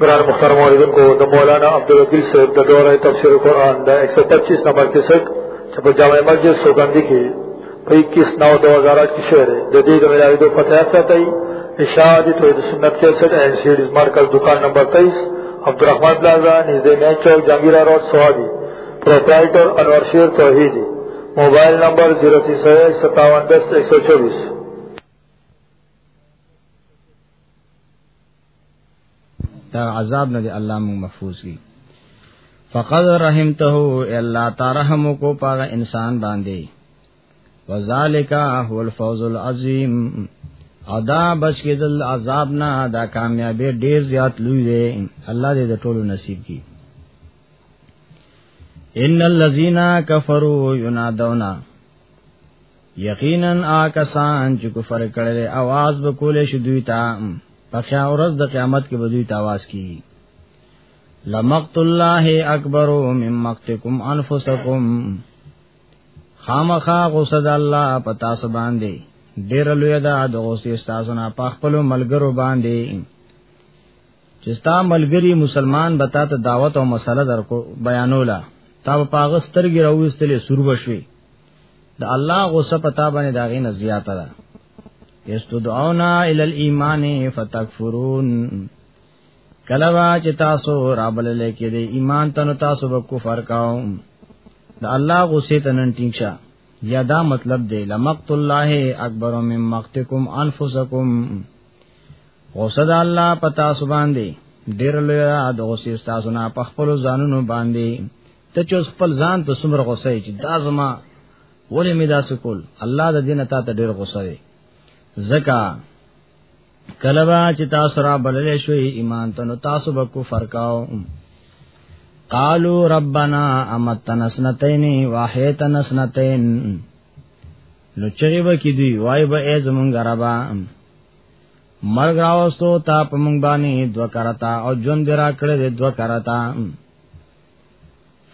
قرآن مختار موردن کو دا مولانا عبدالوکیل صاحب دا دور تفسیر قرآن دا 125 نمبر کے سٹ چپا جامع مسجد سوگندی کی پا 21 نو 2008 کی شعر ہے جدید ملاوی دو پتہ ایسا تئی اشاعت توحید سنت کے سٹ اینڈ سیڈز مارکز دکان نمبر 23 عبدالرحمن بلازا نزد مین چوک جانگیرہ روڈ سوابی پروپرائیٹر انور شیر توحیدی موبایل نمبر 03015710124 دا عذاب نه دی الله مون محفوظ کی فقد رحمته الا ترحم کو پاغه انسان باندې وذالک هو الفوز العظیم ادا بچ کې دل عذاب نه دا کامیابی ډیر زیات لوی دی الله دې د ټولو نصیب کی ان الذين كفروا ينادون یقینا آکسان چې کفر کړل आवाज به کولې شي دوی ته په خیا ورځ د قیامت کې به دوی ته आवाज کیږي لمقت الله اکبر مم مقتکم انفسکم خامخا غصد الله پتا سو باندې ډیر لوی دا د غصې استادو نه پخپلو ملګرو باندې چې ستا ملګری مسلمان بتا ته دعوت او مسله درکو بیانولا تا په پاغستر ګراوستلې سربشوي د الله غصه پتا باندې داغه نه زیاته ده یستدعونا ال الايمان فتکفرون کلوا چې تاسو رابل لکه دې ایمان تنو تاسو به کفر کاو د الله غصه تنن ټینګه یا دا مطلب دی لمقت الله اکبر من مقتکم انفسکم غصه د الله پتا سبحان دی ډیر لوی د غصه تاسو نه په خپل ځانونو باندې ته چې خپل ځان ته څومره غوسه چې دا زما ولې می دا سکول الله د دین ته ډېر غوسه دی زکا کلبا چې تاسو را بللې شوې ایمان ته نو تاسو به کو فرقاو قالو ربنا امتنا سنتین واحیتنا سنتین نو چری به کی دی وای به ای زمونږ ربا مرګ راوستو تا په مونږ باندې دوکرتا او ژوند را کړې دوکرتا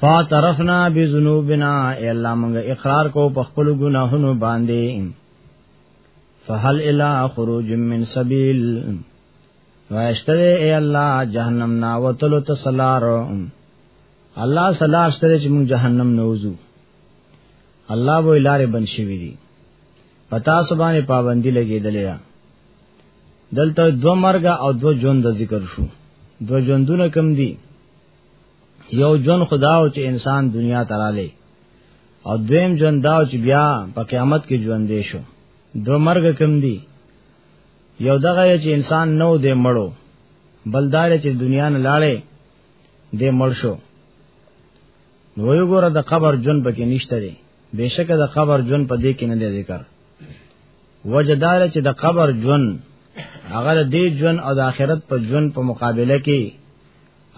فاعترفنا بذنوبنا اے الله موږ اقرار کو په خپل ګناهونو باندې فهل الى خروج من سبيل واشتر اے الله جهنم نا وتلو تسلار الله صلاح اشتر چې موږ جهنم نوزو الله وو لارې بن شي وی دي پتا سبانه پابندي لګېدلې ده دلته دو مرګ او دو ژوند ذکر شو دو ژوندونه کم دي یو جون خداو چې انسان دنیا تراله او دویم جون داو چې بیا په قیامت کې ژوند دی شو دو مرګ کم دی یو دغه چې انسان نو دی مړو بلدار چې دنیا نه لاړې دی مړ شو نو یو ګوره د قبر جون پکې نشته دی بشکه د قبر جون په دې کې نه دی ذکر وجدار چې د قبر جون هغه دې جون او د آخرت په جون په مقابله کې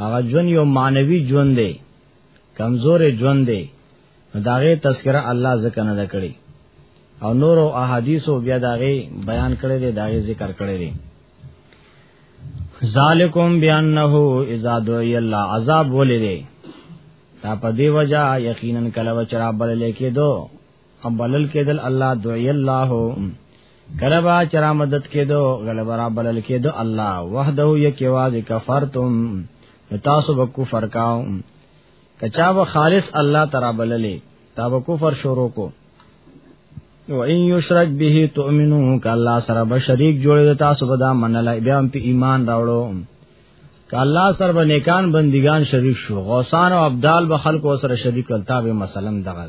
هغه ژوند یو معنوي ژوند دی کمزورې ژوند دی داغه تذکرہ الله ذکر نه کړی او نور او احادیث او بیا داغه بیان کړی دی داغه ذکر کړی دی ذالکم بیانه اذا دعی الله عذاب ولې دی تا په دی وجہ یقینا کلو چرابل لیکې دو ام بلل کېدل الله دوی الله کلبا چر مدد کېدو غلبا را بلل کېدو الله وحده یکی واز کفرتم تاسو وکو فرکاو کچا و خالص الله تعالی بللې تا وکو فر شروع کو و ان یشرک به تؤمنو ک الله سره به شریک جوړې تاسو به دا منل بیا په ایمان راوړو ک الله سره به نیکان بندگان شریک شو غوسان او ابدال به خلق سره شریک کړه تا به مثلا دغه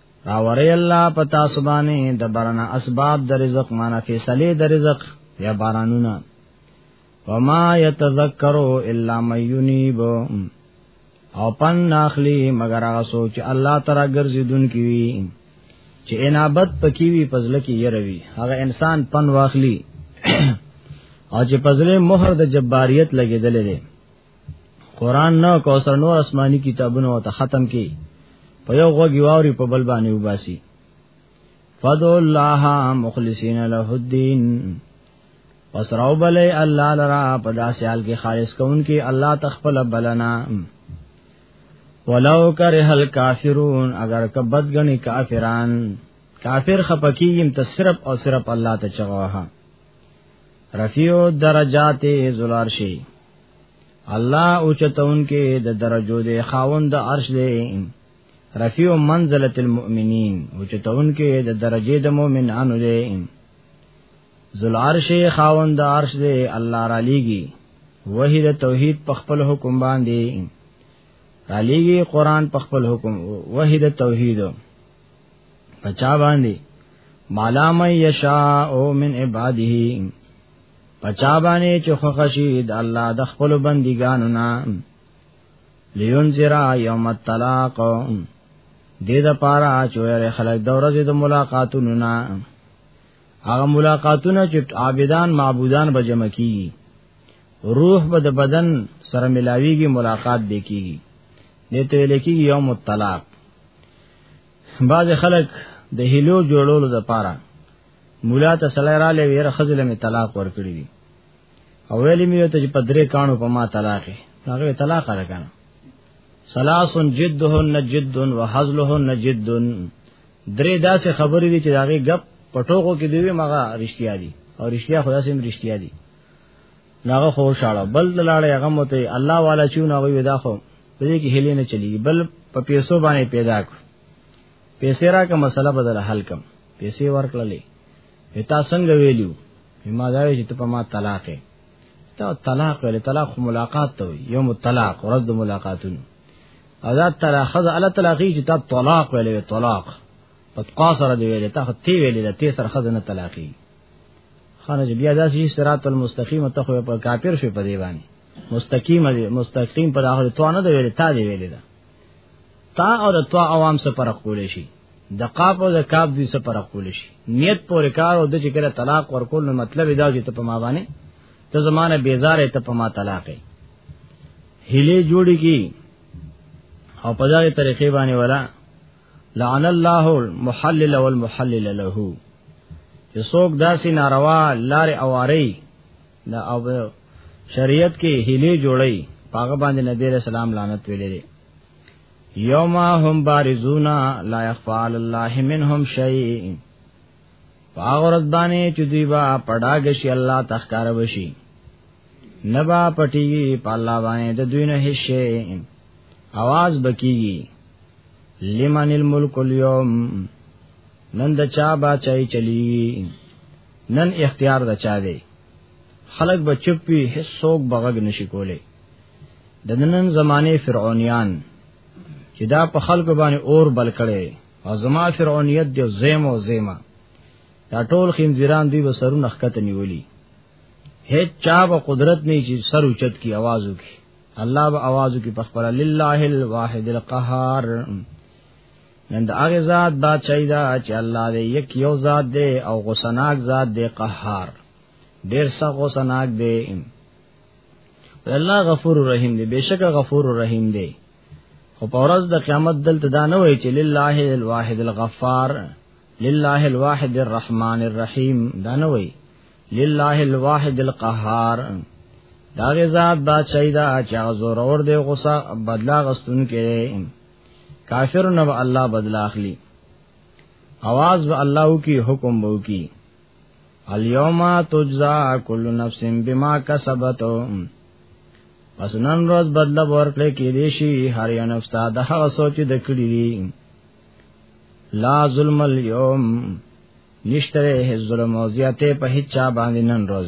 راوری الله پتا سبانه د برنا اسباب د رزق معنا فیصله د رزق یا بارانونه وما يتذكروا الا من ينيب او پن ناخلی مگر هغه سوچ الله تعالی ګرځیدون کی وی چې انابت پکې وی پزله کې يروي هغه انسان پن واخلی او چې پزله مہر د جباریت لګیدلې قران نه کوثر نور آسماني کتابونه او ته ختم کی په یو غوږی واوري په بل باندې وباسي فدو الله مخلصین له الدين پس راو بلې الله لرا په داسې حال کې خالص کون کې الله تخپل بلنا ولو کرہ الکافرون اگر کبد غنی کافران کافر خپکیم ته صرف او صرف الله ته چغواه رفیع درجات ذلارشی الله او چتون کې د درجو د خاوند د عرش دی رفیع منزله المؤمنین او چتون کې د درجه د مؤمنانو دی ذل عرش خاوند د عرش دی الله را لېږي وحی د توحید په خپل حکم باندې را لېږي قران په خپل حکم وحی د توحید پچا باندې مالا مې یشاء من عباده پچا باندې چې خوښي د الله د خپل بندګانو نه لینذرا یوم الطلاق دې د پاره چې یې خلک د ورځې د ملاقاتونو نه هغه ملاقاتونه چې عابدان معبودان به جمع کیږي روح به د بدن سره ملاویږي ملاقات به کیږي دې ته لیکي یوم الطلاق بعض خلک د هلو جوړولو لپاره مولا ته سړی را لې ویره خزل می طلاق ورکړی دی او ویلی می ته چې په درې کانو په ما طلاق هغه طلاق را کنه سلاسن جدهن جدن وحزلهن جدن درې داسې خبرې دي چې هغه غب پټوغو کې دی مغه رښتیا دي او رښتیا خدا سم رښتیا دي ناغه خو شاړه بل لاړې هغه مته الله والا چون هغه ودا خو په دې کې هلي نه چلیږي بل په پیسو باندې پیدا کو پیسې راکه مسله بدل حل کم پیسې ورکړلې تا څنګه ویلو ما دا وی چې ته په ما طلاق یې تا طلاق ویل طلاق ملاقات ته یوم الطلاق ورځ د ملاقاتونو ادا طلاق خذ علی طلاقی چې تا طلاق ویلې طلاق پد قاصر دی ویلې تا خو تی ویلې ته سر خذ نه طلاقی خانه بیا داسې صراط المستقیم ته خو په کافر شي په دی باندې مستقیم دی مستقیم پر هغه تو نه دی ویلې تا دی ویلې تا او د توا عوام سره فرق کول شي د قاف او د کاف دې سره فرق کول شي نیت پورې کار او د چې کله طلاق ورکول نو مطلب دا چې ته په ما باندې ته زمانه بیزار ته په ما طلاق یې هله جوړی کی او په دغه طریقې باندې ولا لعن الله المحلل والمحلل له چې څوک داسې ناروا لارې اواري دا او شریعت کې هلي جوړي پاغه باندې نبی رسول الله لعنت ویلې یوم هم بارزونا لا یخفا علی الله منهم شیء پاغه ورځ باندې چې دی با پډاګ شي الله تخکار وشي نبا پټي پالا باندې د دوی نه هیڅ आवाज بکیږي لمن الملک اليوم نن د چا بچای چلیږي نن اختیار د چا دی خلق به چپ وي هیڅوک بغږ نشي کولی د ننن زمانه فرعونیان چې دا په خلق باندې اور بل کړي او زما فرعونیت دی زیم او زیما دا ټول خنزیران دی به سرونه خکت نیولی هیڅ چا به قدرت نه چې سر اوچت کی आवाज وکي الله به आवाज وکي په خبره لله الواحد القهار نن د هغه ذات بادشاہي دا چې الله دې یک یو ذات دی او غسناک ذات دی قهار ډیر سخت غسناک دی الله غفور رحیم دی بشک غفور رحیم دی خو په ورځ د قیامت دلته دا نه وای چې لله الواحد الغفار لله الواحد الرحمن الرحیم دا نه وای لله الواحد القهار دا غزاد بادشاہی دا چا زور اور دے غصہ بدلا غستون کې کافر نو الله بدل اخلي आवाज به الله کی حکم بو کی الیوم تجزا کل نفس بما کسبت پس نن روز بدل ورکړي کې دي شي هر یو نفس ته د هغه سوچ د کړی دي لا ظلم الیوم نشتره ظلم او زیاته په هیڅ چا باندې نن روز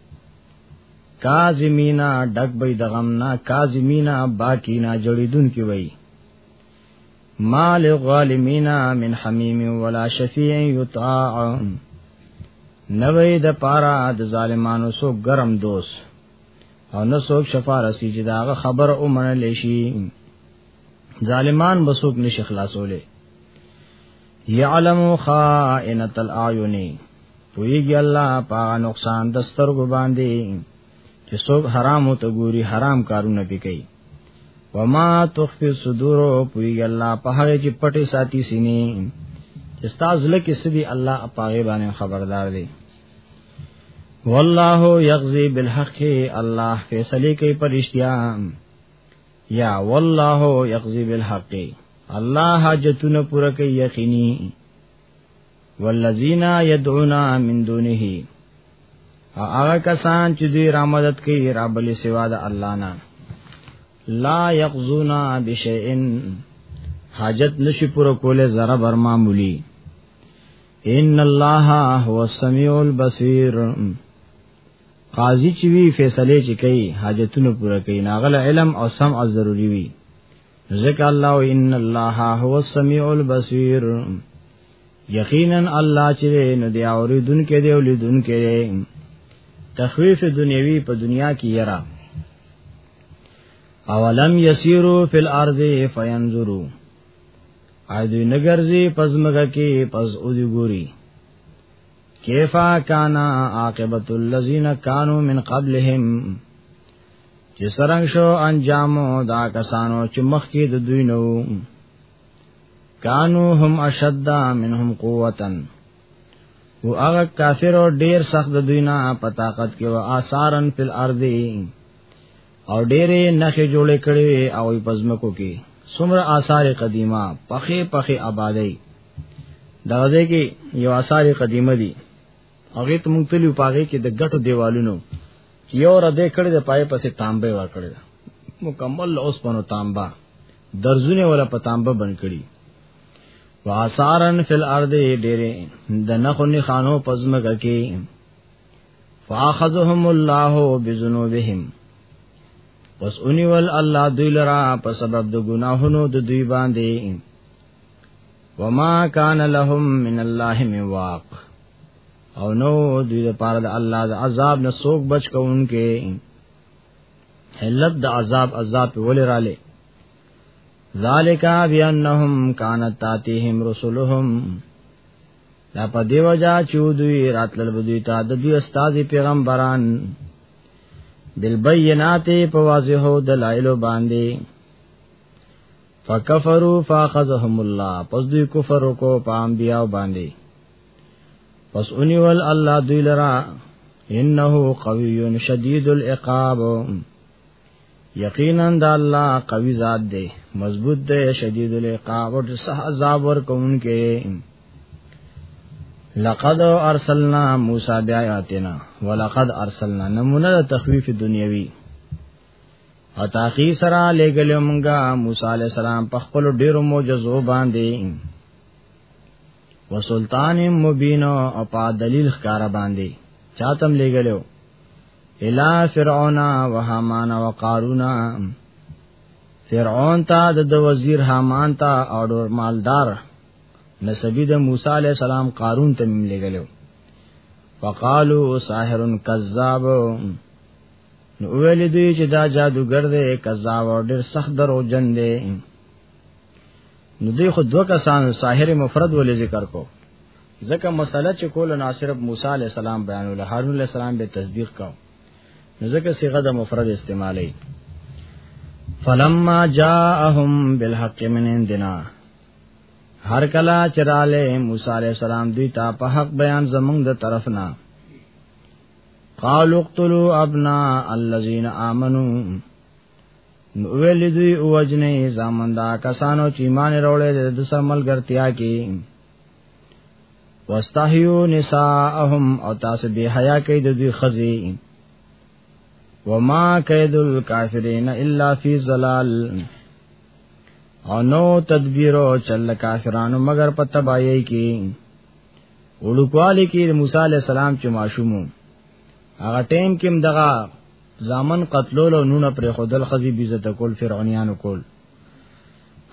کازمینا ډک بی دغم نا کازمینا باقی نا جړیدون کی وی مال غالمینا من حمیم ولا شفیع یطاع نوې د پارا د ظالمانو سو گرم دوس او نو سو شفارسی چې داغه خبر او منل شي ظالمان بسوک نشي خلاصولې یعلم خائنۃ الاعین پویږي الله په نقصان د سترګو باندې چې څوک حرام او ته ګوري حرام کارونه پکې وما تخفي صدور پوی الله په هغه چې پټي ساتي سینې چې استاد لکه سدي الله اپاغه باندې خبردار دی والله یغزی بالحق الله فیصله کوي پرشتیا یا والله یقضی بالحق الله حاجتونه پوره کوي یقیني والذین یدعون من دونه هغه کسان چې دوی را مدد کوي را بلی سوا د الله نه لا یقزونا بشیئن حاجت نشي پوره کوله زره بر معمولی ان الله هو السمیع البصیر قاضي چې وی فیصله چې کوي حاجتونه پوره کوي ناغل علم او سمع ضروری وي ذکر الله ان الله هو السميع البصير یقینا الله چې نو دی اوریدونکو دی ولیدونکو دی تخویف دنیوی په دنیا کې یرا اولم یسیرو فی الارض فینظروا ا دوی نګرځي پزمګه کې پز او دی ګوري کیفا کانا عاقبت الذین کانوا من قبلهم چې سرنګ شو انجامو دا کسانو چې مخکې د دوی نو کانو هم اشد منهم قوتن او هغه کافر او ډیر سخت د دوی نه په طاقت کې او آثارن فل ارض او ډیره نخې جوړې کړې او پزمکو کې سمر آثار قدیمه پخې پخې آبادی دا ده کې یو آثار قدیمه دي هغه ته مونږ تلو پاګه کې د غټو دیوالونو یو را دې کړې د پای پسې تانبه ور کړې مکمل اوس پنو تانبا درزونه ولا په تانبه بن کړی واسارن فل ارض ډېرې د نخونی خانو پزمګه کې فاخذهم الله بذنوبهم پس اونیول الله دوی لرا په سبب د ګناهونو د دوی باندې وما کان لهم من الله من واق او نو دوی د پاره د الله د عذاب نه سوک بچ کوونکې حلت د عذاب عذاب ولې رااله ذالک بیانهم کانت تاتیهم رسلهم دا په دیو جا چودوی راتلل بدوی تا د دوی استاد پیغمبران بالبینات په واضحو دلایل باندې فکفروا فاخذهم الله پس دوی کفر کو پام بیا باندې پس اونی ول الله دوی لرا انه قوی شدید العقاب یقینا د الله قوی ذات دی مضبوط دی شدید العقاب او صح عذاب ور کوونکې لقد ارسلنا موسی بیااتنا ولقد ارسلنا نمونه تخویف دنیوی او تاخی سره لګل مونږه موسی علی السلام په خپل ډیرو معجزو باندې وسلطان مبین او په دلیل ښکارا باندې چاتم لګلو الا فرعون و هامان و قارون فرعون تا د وزیر هامان تا او ډور مالدار نسبی د موسی علی السلام قارون ته ملګلو فقالو ساحر کذاب نو ویل دوی چې دا جادوګر دی کذاب او ډیر سخت درو جن دی نو دوی خو دوه کسان ساحر مفرد ولې ذکر کو ځکه مسله چې کول نه صرف موسی علی السلام بیان ول هارون علی السلام به تصدیق کاو نو ځکه صيغه د مفرد استعمالي فلما جاءهم بالحق من عندنا هر کلا چراله موسی علی السلام دوی ته په حق بیان زمونږ د طرفنا قالوا اقتلوا ابناء الذين امنوا نو ویل دوی او وجنه زامن دا کسانو چې ایمان وروړي د سر ملګرتیا کې واستحیو نساءهم او تاسو به حیا کوي د دوی خزي وما کید الکافرین الا فی ظلال او نو تدبیر او چل کافرانو مگر په تباہی کې وړوکوالی کې د موسی علی السلام چې ماشومو هغه ټیم کې دغه ځامن قتلول او نونه پر خودل خزي بیزت کول فرعونانو کول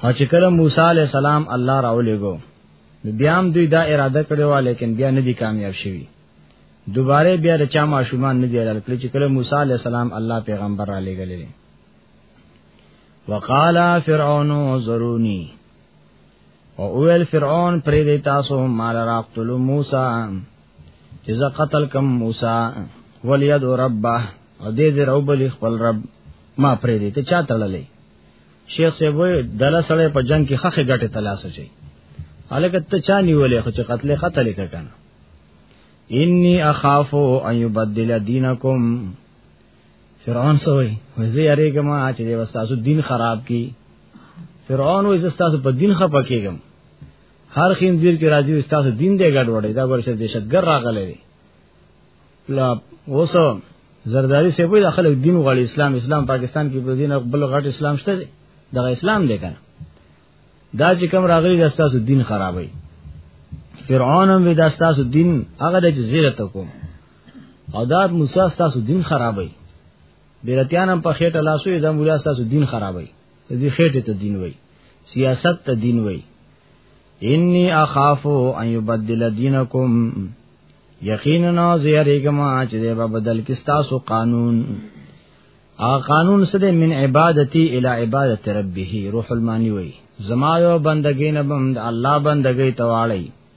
او چې کله موسی علی السلام الله راولېګو بیا هم دوی دا اراده کړې و لیکن بیا نه دي کامیاب شوي دوباره بیا د چا ماشومان نه دی لکه چې کله موسی علی السلام الله پیغمبر را لېګلې وقالا فرعون زرونی او اول فرعون پرې دی تاسو مال راقتل موسی چې ز قتل کم موسی ولید ربه او دې دې رب لی خپل رب ما پرې دی ته چا تړلې شیخ سی وې دله سره په جنگ کې خخه غټه تلاش چي الکه ته چا نیولې خو چې قتل قتل کړه انی اخافو ان یبدل دینکم فرعون سوې وې زه یریګم چې د وستاسو دین خراب کی فرعون وې زستاسو په دین خپه کېږم هر خنزیر چې راځي زستاسو دین دې ګډ وړي دا ورشه دهشتګر راغلی دی لا اوسو زرداری سی په داخله دین غړي اسلام اسلام پاکستان کې په دین بل غټ اسلام شته دی دغه اسلام دی کنه دا چې کوم راغلی زستاسو دین خرابوي فرعون هم دستاسو دین هغه د جزیره ته کوم او دا موسی تاسو دین خرابوي بیرتیان هم په خېټه لاسو یې دا مولا تاسو دین خرابوي دې خېټه ته دین وای سیاست ته دین وای انی اخافو ان یبدل دینکم یقینا زیریګما چې دې په بدل کې تاسو قانون ا قانون سره من عبادتي الی عبادت ربه روح المانی وای زما یو بندګین بم الله بندګی تواړی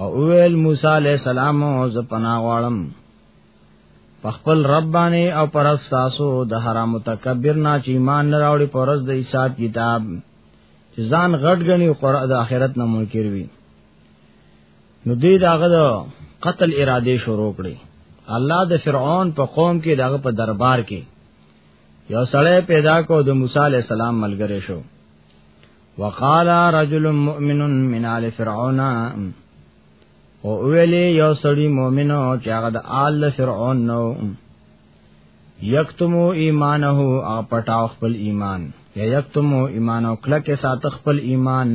او ویل موسی علیہ السلام او ز پنا غواړم په خپل رب باندې او پر تاسو د حرام متکبر نه چې ایمان نه راوړي پر ورځ د حساب کتاب چې ځان غټ غني او قرآن د آخرت نه منکر وي نو دې داغه د قتل اراده شروع کړي الله د فرعون په قوم کې داغه په دربار کې یو سړی پیدا کو د موسی علی السلام ملګری شو وقال رجل مؤمن من آل فرعون او ویلی یو سړی مؤمنو چې هغه د آل فرعون نو یکتمو ایمانه او پټاو خپل ایمان یا یکتمو ایمانو کله کې سات خپل ایمان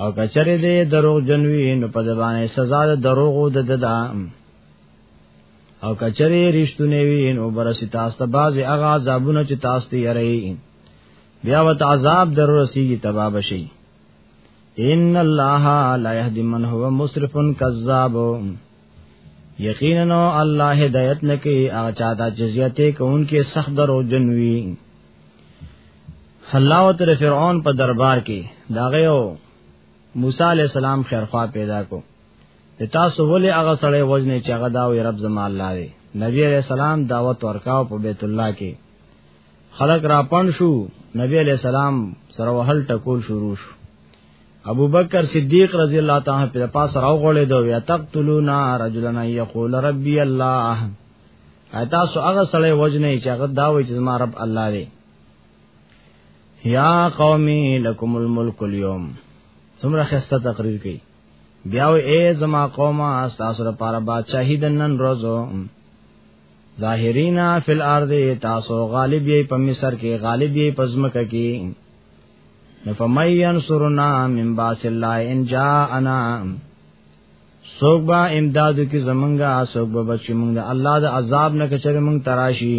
او کچره دې دروغ جنوي نو په ځبانه سزا د دروغو د ددا او کچره رښتونه وي نو برسي تاسو ته باز هغه عذابونه چې تاسو ته یری بیا وت عذاب درورسیږي تبا بشي ان الله لا يهدي من هو مسرف كذاب یقینا الله هدایت نکي هغه چاته جزیته کوونکې سخت درو جنوي الله او تر فرعون په دربار کې داغه او موسی علی السلام خیرخوا پیدا کو تاسو ولې هغه سړی وجنه چې هغه دا وی رب زما الله دی نبی علیہ السلام دعوت ورکاو په بیت الله کې خلق را پڼ شو نبی علیہ السلام سره وهل ټکول شروع شو ابو بکر صدیق رضی الله تعالی په پاس راو غړې دوه تقتلونا رجلنا یقول ربی الله تاسو هغه سړی وجنه چې هغه دا وایي چې زما رب الله دی یا قومی لکم الملک اليوم څومره خسته تقریر کړي بیا وې اے زما قومه تاسو لپاره بادشاہی د نن روزو ظاهرینا فی الارض تاسو غالب یې په مصر کې غالب یې په ځمکه کې نفمین سرنا من باس الله ان جاءنا سوک با امدادو کی زمنگا سوک با بچی منگ دا اللہ دا عذاب نکچر منگ تراشی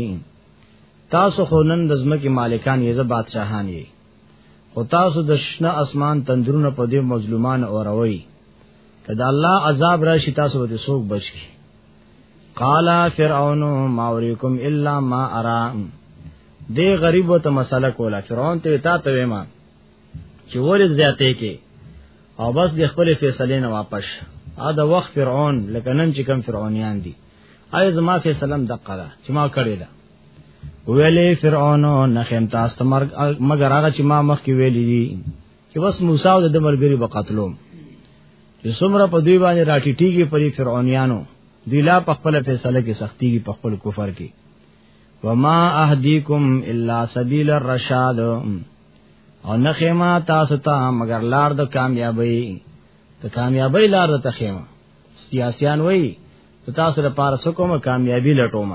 تاسو خونن د زمکی مالکان یې زه بادشاہان یې او تاسو د شنه اسمان تندرونه په دې مظلومان اوروي کدا الله عذاب راشي تاسو به سوک بچی قال فرعون ما اوريكم الا ما ارى دې غریب ته مسله کوله فرعون ته تا ته ما چې ورې زیاتې کې او بس د خپل فیصله نه واپس ا د وخت فرعون لکه نن چې کم فرعونیان دي آیا زما فیصله د قرا چې ما کړی دا ویلې فرعون نه خیم تاسو مرګ مگر هغه چې ما مخ کې ویلې دي چې بس موسی او د مرګري په قتلوم چې څومره په دوی باندې راټیټیږي پرې فرعونیانو دی لا په خپل فیصله کې سختی کې په خپل کفر کې وما اهدیکم الا سبیل الرشاد او نه خیمه تاسو ته مگر لار د کامیابی د کامیابی لار ته خیمه سیاسيان وای تاسو لپاره څه کومه کامیابی لټوم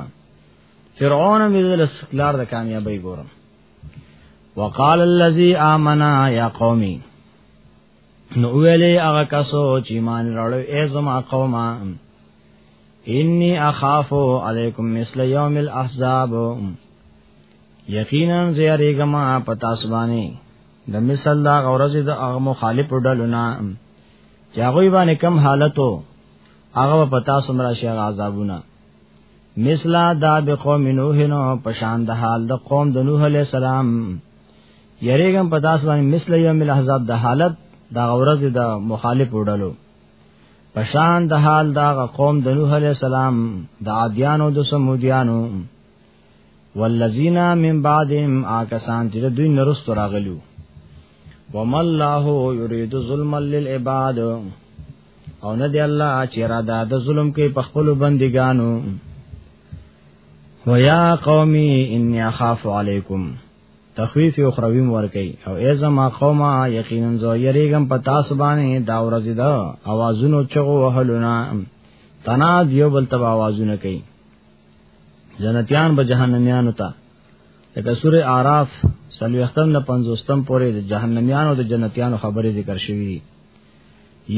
فرعون مې د لار د کامیابی ګورم وقال الذي آمنا يا قومي نو ویلې هغه کسو چې مان راړو ای زما قومه انی اخافو علیکم مثل یوم الاحزاب یقینا زیاریګما پتا سبانی د مثال دا غورز د هغه مخالف ډلونه چې هغه باندې کم حالتو هغه پتا سمرا شي عذابونه مثلا دا به قوم نوح نو پشان د حال د قوم د نوح علی السلام یریګم پتا سبانی مثل یوم الاحزاب د حالت دا غورز د مخالف ډلو پشان د حال دا قوم د نوح علی السلام د عادیانو د سمودیانو والذین من بعدهم آکسان چې دوی نرست راغلو وم الله یرید ظلم للعباد او نه دی الله چې را ده د ظلم کې په خپل بندګانو ویا قومی انی اخاف علیکم تخویف او خرویم ورکی او ای زما قومه یقینا زو یریګم په تاسو باندې دا ورځ دا اوازونو چغو وهلونه تناد یو بل تبا اوازونه کوي جنتیان به جهنميانو ته لکه سوره اعراف سلوختم نه پنځوستم پورې د جهنميانو د جنتیانو خبرې ذکر شوې دي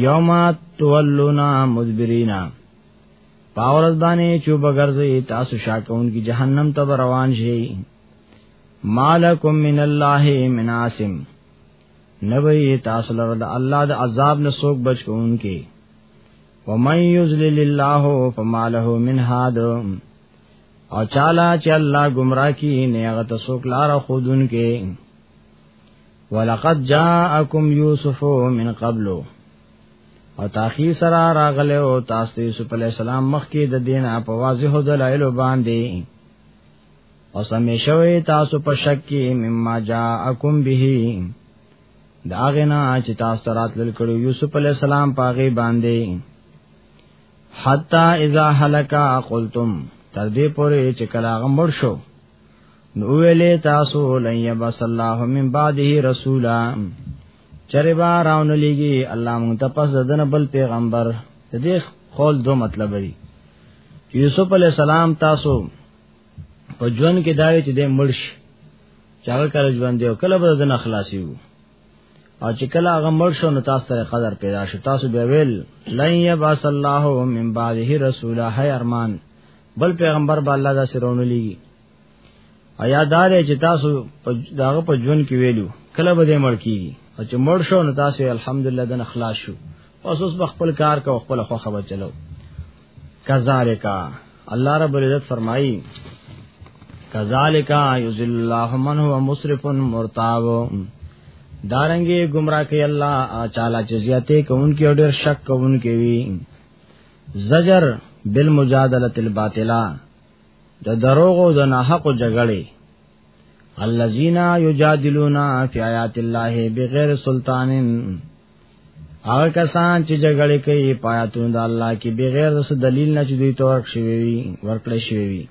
یوم تولونا مدبرینا پاورز باندې چوب ګرځي تاسو شاکون کی جهنم ته روان شي مالکم من الله من عاصم نبی تاسو لره د الله د عذاب نه سوک بچ کوونکې ومن یذلل الله فما له من هاد او چالا چې الله گمراه کی نه هغه تاسو لار خودون کې ولقد جاءکم یوسف من قبل او تاخی سره راغله او تاسو یوسف علی السلام مخ کې د دین په واضح دلایل باندې او سمې شوي تاسو په شک کې مما جاءکم به دا غنا چې تاسو ترات لل کړو یوسف علی السلام پاغه باندې حتا اذا هلکا قلتم تر دې پورې چې کله غمړ شو نو ویلې تاسو لن یبس الله من بعده رسولا چرې با راون لګي الله مون ته پس دنه بل پیغمبر دې قول دو مطلب دی یوسف علی السلام تاسو په ژوند کې دا وی چې د مرش چاغه کله ژوند دی او کله به د نخلاصي وو او چې کله هغه مړ شو نو تاسو ته قدر پیدا شو تاسو به ویل لن یبعث الله من بعده رسولا هی ارمان بل پیغمبر به الله دا سرونه لګي او یادار چې تاسو داغه په ژوند کې ویلو کله به دې مړ کیږي او چې مړ شو نو تاسو الحمدلله د اخلاص شو اوس اوس خپل کار کو خپل خو خبر چلو کذالکا الله رب العزت فرمایي کذالکا یذل الله من هو مسرف مرتاب دارنګي گمراه کوي الله چاله چې زیاته کوونکی او ډېر شک کوونکی وي زجر بالمجادله الباطله د دروغ او د ناحق جګړې الذين يجادلون في آيات الله بغير سلطان هغه کسان چې جګړه کوي پاتون د الله کې بغیر د دلیل نه چې دوی تورک شي وي ورکړې شي وي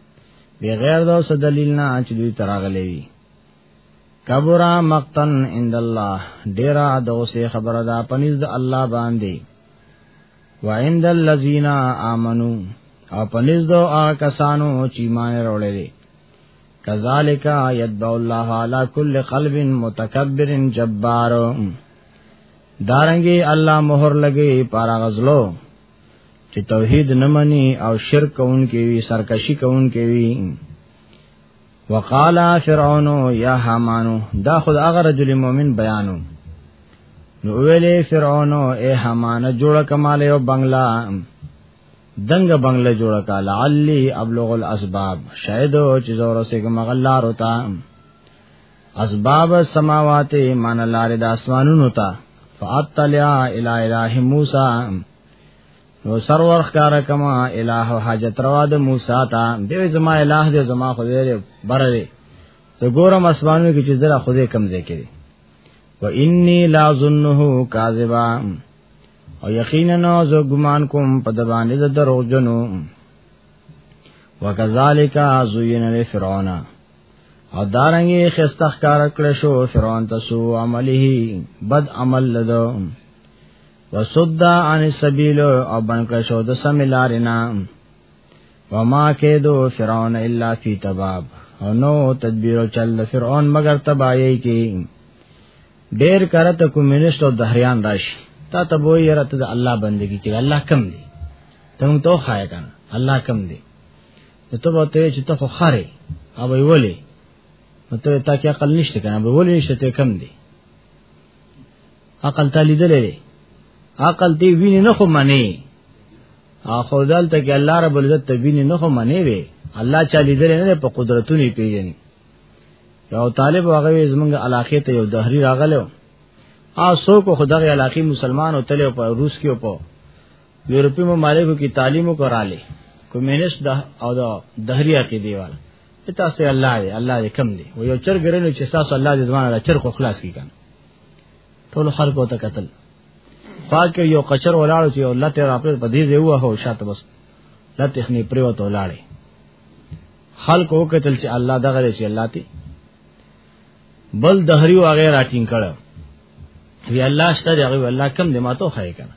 بغیر د دلیل نه چې دوی تراغلې وي کبرا مقتن عند الله ډیرا دوسه خبره ده پنځ د الله باندې وعند الذين امنوا او پنځ دو آ کسانو چې مان وروړي کذالک یتبع الله علی کل قلب متکبر جبار دارنګي الله مہر لګي پارا غزلو چې توحید نه مني او شرک کوونکي وي سرکشي کوونکي وي وقالا فرعون یا حمانو دا خود هغه رجل مؤمن بیانو نو ویلې فرعون اے حمان جوړ کمال یو بنگلا دنګ بنگله جوړ کا لعلی ابلغ الاسباب شاید چې زور سه مغلار ہوتا اسباب السماوات مان لار د اسمانونو ته فاطلع الى اله موسی نو سرور ښکار کما الہ حاجت روا د موسی تا به زما الہ دې زما خو دې بره دې ته ګورم اسمانو کې چې زرا خو دې کم ځای کې و انی لا ظنه کاذبا او یقینا نو زه ګمان کوم په د باندې د دروغ جنو وکذالک ازین لفرعون او دارنګي خستخ کار کړ شو فرعون تاسو عمله بد عمل لدو وصد عن السبيل او بن کړ شو د سم لارینا وما کېدو فرعون الا فی تباب او نو تدبیر چل فرعون مگر تبایې کې ډېر کرته کمونیست او دهریان راشي تا ته وې رته د الله بندگی کې الله کم دی ته مونږ توخه کنه الله کم دی نو ته به ته چې ته خو خره او وی ولې نو ته تا کې عقل نشته کنه به ولې نشته ته کم دی عقل تعالی دلې عقل دی ویني نه خو منی اخو دلته کې الله رب العزت ته ویني نه خو منی وي الله چا لیدل نه په قدرتونی پیژني یو طالب هغه زمونږ علاقې ته یو دهری راغلو آسو کو خدای علاقې مسلمان او تل په روس کې او په یورپی ممالکو کې تعلیم وکړاله کمونیست د او د دهری عقیده والا تاسو الله دې الله دې کم دې و یو چر ګرنو چې تاسو الله دې زمانه دا چر خو خلاص کی کنه ټول خلق او ته قتل پاک یو قچر ولاړ چې الله ته راپر په دې زیو هو شاته بس لا تخنی پریوت ولاړې خلق او قتل چې الله دغه چې الله ته بل دهری و غیر اټینګ کړه وی الله شته دی هغه الله کم دی ماته خای کنه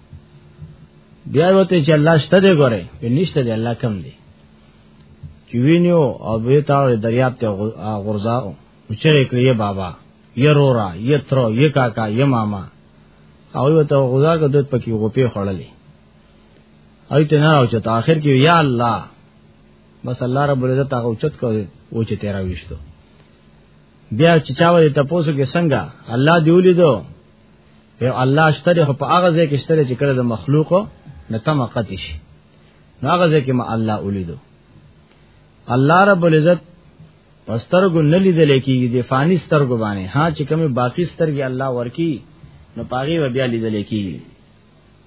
بیا وته چې الله شته دی ګوره په نشته دی الله کم دی چې وینیو او به تا دریاب ته غرزا او چرې کړی بابا یرورا یترو یکاکا یماما او یو ته غزا کو دت پکې غوپې خړلې اې ته نه او چې اخر کې یا الله بس الله رب العزت هغه اوچت کو او چې تیرا وشتو بیا چې چا ولې تاسو کې څنګه الله دی ولیدو یو الله شتره خو په هغه ځای کې شتره چې کړه د مخلوقو نه تم قتش نو هغه ځای کې ما الله ولیدو الله رب العزت پسترګو نه لیدل کېږي د فانی سترګو باندې ها چې کومه باقی سترګي الله ورکی نو پاغي و بیا لیدل کېږي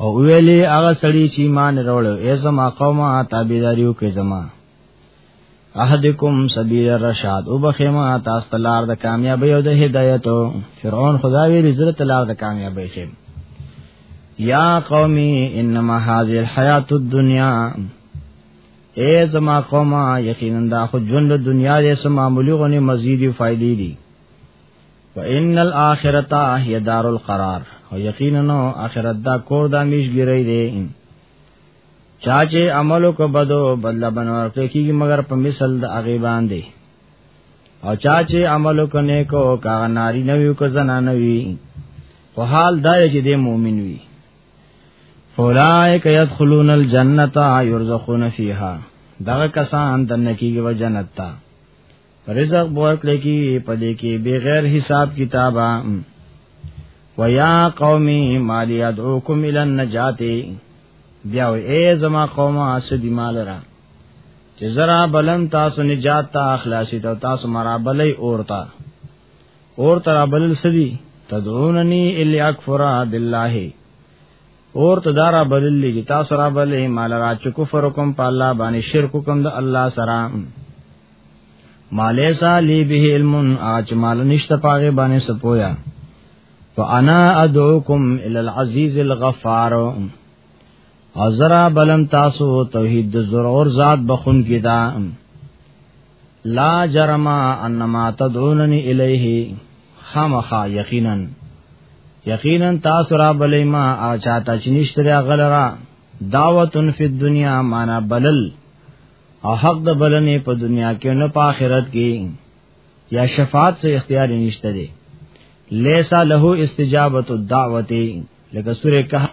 او ویلې هغه سړی چې ایمان وروړ ای زما قومه تابعداریو کې زما احدکم سبیل الرشاد او بخیما تاسو لار د کامیابی او د هدایت فرعون خدا وی رزت لار د کامیابی خیم یا قومی انما هذه الحیات الدنیا اے زما قومه یقینا دا خو ژوند دنیا دې سم معمولی غنی مزیدی فائدې دي وان الاخرته هي دار القرار او یقینا اخرت دا کور دا میشګری دی چاچه عملو کو بدو بدل بنور کیږي مگر په مثال د اغه باندې او چاچه عملو کو نیکو کا ناری نویو کو زنا نوی خو حال دا چې د مؤمن وی فولائک یدخلون الجنه یرزقون فیها دغه کسان دنه کیږي و جنت ته رزق ورکړي کی پدې کې بغیر حساب کتابا ويا قومي مالي ادعوكم الى النجات بیا اے زما قومه اسدی مال را چې زرا بلن تاسو نجات تا اخلاصي ته تاسو مرا بلې اورتا اور ترا بلل سدي تدعونني الا اکفر بالله اور ته دارا بلل لګی تاسو را بلې مال را چې کفر کوم په الله باندې شرک کوم د الله سره مالیسا لی به علم اچ مال نشته پاګه باندې سپویا فانا ادعوکم ال العزیز الغفار ازرا بلم تاسو توحید ضرور ذات بخون کیدا لا جرم انما تدعونني الیه خامخا یقینا یقینا تاسو را بلې ما او چاته چې نشتره غلرا دعوتن فی الدنیا معنا بلل او حق د بلنې په دنیا کې نه په آخرت کې یا شفاعت سے اختیار نشته دی لیسا له استجابت الدعوت لکه سوره کهف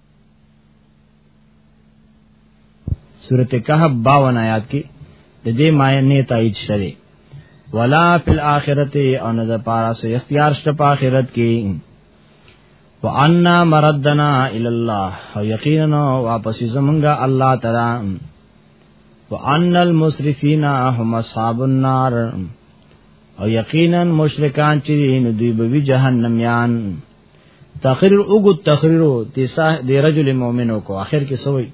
سورته کهف 52 آیات کې د دې معنی تایید شوه ولا فی الاخرته او نه د پارا سه اختیار شته په اخرت کې وانا مردنا الی الله او یقینا واپس زمونږه الله تعالی وان المسرفین هم اصحاب النار او یقینا مشرکان چې نو دوی به جهنم یان تقریر اوګو تقریر د رجل مؤمنو کو اخر کې سوی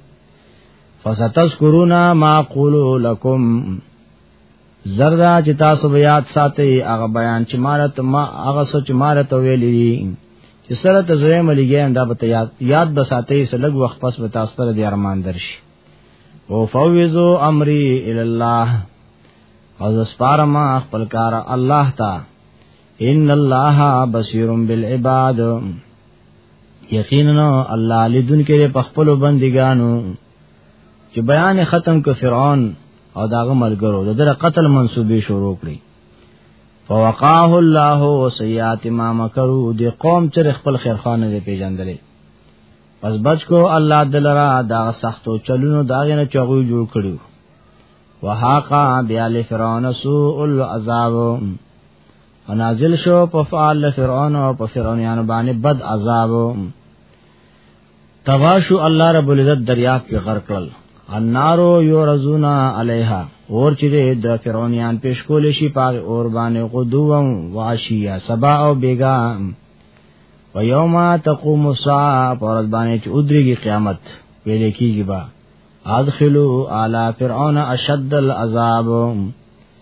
فستذکرونا ما قولو لکم زردا چې تاسو بیا ساتي هغه بیان چې مارت ما هغه سوچ مارت ویلی چې سره ته زوی ملګی انده به یاد یاد به ساتي سلګ وخت پس به تاسو ته د ارمان درشي او فوزو امری ال الله او زسپارما خپل کار الله تعالی ان الله بصیر بالعباد یقینا الله لدن کې په خپل بندګانو چې بیان ختم ک فرعون او داغه ملګرو د در قتل منسوبې شروع کړي فوقاه الله وسيئات ما مکروا دې قوم چې خپل خیرخانه دې پیژندلې پس بچ کو الله دلرا دا سختو چلونو داغه نه چغو جوړ کړو وهاقا بیال فرعون سوء العذاب نازل شو په فعال فرعون او په فرعونانو باندې بد عذاب تباشو الله رب العزت دریاب کې غرق کړل النارو یورزونا علیها اور چې د فرعونیان پیش کول شي پاغه اور باندې غدوم واشیا سبا او بیگا و یوما تقوم الساعه پر باندې چې ادریږي قیامت ویل کیږي با ادخلوا اعلی فرعون اشد العذاب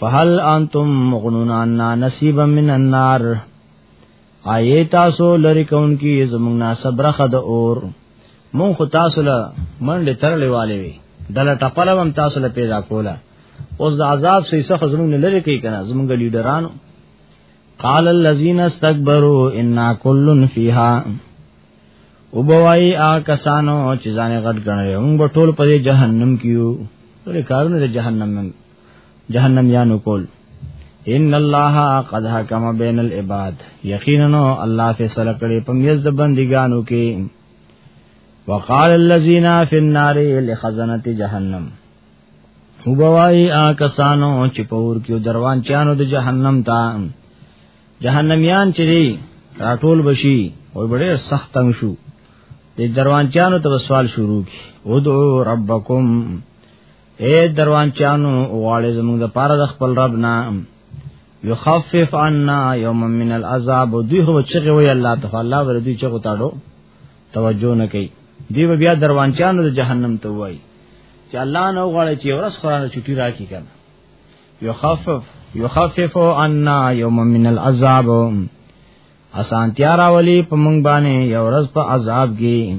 فهل انتم مغنون عنا نصیبا من النار آیه تاسو لری کون کی زمونږ نه صبرخه د اور مون خو تاسو له منډه ترلې والي وي دله ټپله هم تاسو له پیدا کوله اوس د عذاب سې څخه زمونږ نه لری کوي کنه زمونږ لیډرانو قال الذين استكبروا انا كل فيها او بوای آ کسانو چې ځان غټ غنل موږ ټول په جهنم کیو ټول کارونه د جهنم موږ جهنم یانو کول ان الله قد حکم بین العباد یقینا الله فیصله کړی په میز د بندګانو کې وقال الذين في النار لخزنه جهنم هو بوای آ کسانو چې پور کې دروان چانو د جهنم تا جهنميان چې دی راټول بشي او بڑے سخت تنگ شو د دروان چانو ته سوال شروع کی ادعو ربکم اے دروان چانو غواړې زموږ د پاره د خپل رب نه یخفف عنا یوم من العذاب دوی هو چغه وی الله تعالی الله ور دوی چغه تاړو توجه نه کوي دی بیا دروان چانو د جهنم ته وای چې الله نو غواړي چې ورس قران چټي راکی کنه یخفف یخفف عنا یوم من العذاب اسانتیا راولی په مونږ باندې یو ورځ په عذاب کې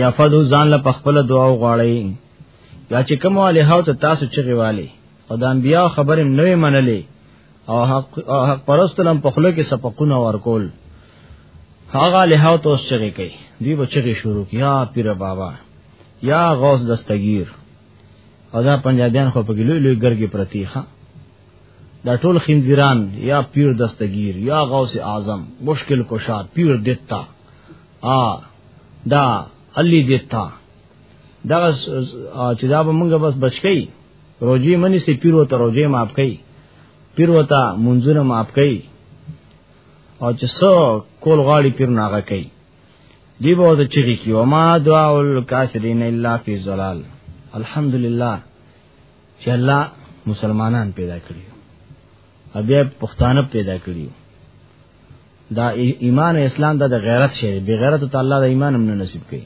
یا فدو ځان له خپل دعا غواړي یا چې کوم له هاو ته تاسو چغي والي او د انبیا خبرې نوې منلې او حق او حق پرستلم په خله کې سپقونه ورکول هغه له هاو ته چغي کوي دی به چغي شروع کیا پیر بابا یا غوث دستگیر او دا پنجابیان خو په ګلوی لوی ګرګي پرتی ښا دا ټول خنزیران یا پیر دستگیر یا غوث اعظم مشکل کشا پیر دتا ا دا علی دیتا دا چې دا به مونږه بس بچکی روجی منی سي پیر وته روجی معاف کړي پیر وته منځونه معاف کړي او چې سو کول غاړي پیر ناغه کړي دی به وته چیږي کی او ما دعا الکافرین الا فی ظلال الحمدلله چې الله مسلمانان پیدا کړی او بیا پښتانه پیدا کړی دا ایمان او اسلام دا د غیرت شی بی غیرت ته الله د ایمان هم نه نصیب کوي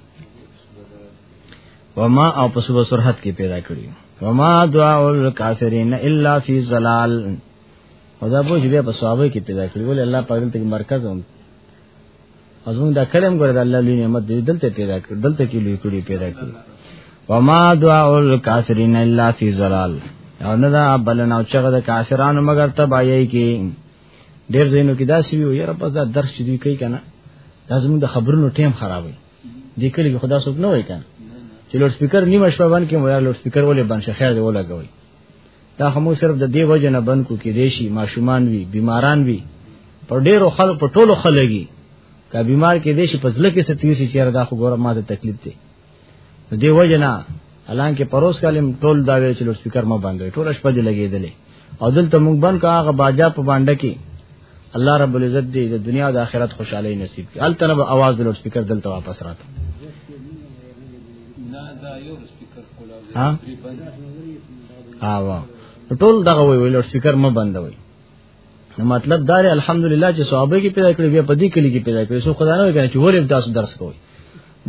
وما او په صبح سرحد کې پیدا کړی وما دعاء الکافرین الا فی ظلال او دا بوج بیا په صحابه کې پیدا کړی ول الله پاک دې مرکز هم ازمون دا کلم ګره د الله لوی نعمت دې دلته پیدا کړ دلته کې لوی کړی پیدا کړ وما دعاء الکافرین الا فی ظلال او نه دا بلنه او چغه د کافرانو مگر تبایي کې ډېر زینو کې داسې ویو یاره بس دا درس چې دوی کوي کنه دا زموږ د خبرونو ټیم خرابوي دې کلی کې خدا څوک نه وای کنه چې لوډ سپیکر نیمه شپه باندې کې مو یار لوډ سپیکر ولې باندې خیر دی ولګوي دا همو صرف د دې وجه نه بند کو کې دیشي ماشومان وي بیماران وي پر ډېرو خلک په ټولو خلګي کا بیمار کې دیشي په ځل کې ستوي چې چیرې دا خو ګوره ماته تکلیف دی دیو جنا الان کې پروس کالم ټول دا ویل چې لوډ سپیکر ما باندې ټول شپه دی لګېدلې او دلته موږ بن کا هغه باجا په باندې کې الله رب العزت دې د دنیا او د آخرت خوشحالي نصیب کړي ال تنه आवाज د لوډ سپیکر دلته واپس راته نه دا یو سپیکر کولا ها ها ټول دغه وی لوډ سپیکر ما بندوي نو مطلب دا دی الحمدلله چې صحابه کې پیدا کړی بیا په دې کلی کې پیدا کړی سو خدای نه وکړي چې ورې تاسو درس کوي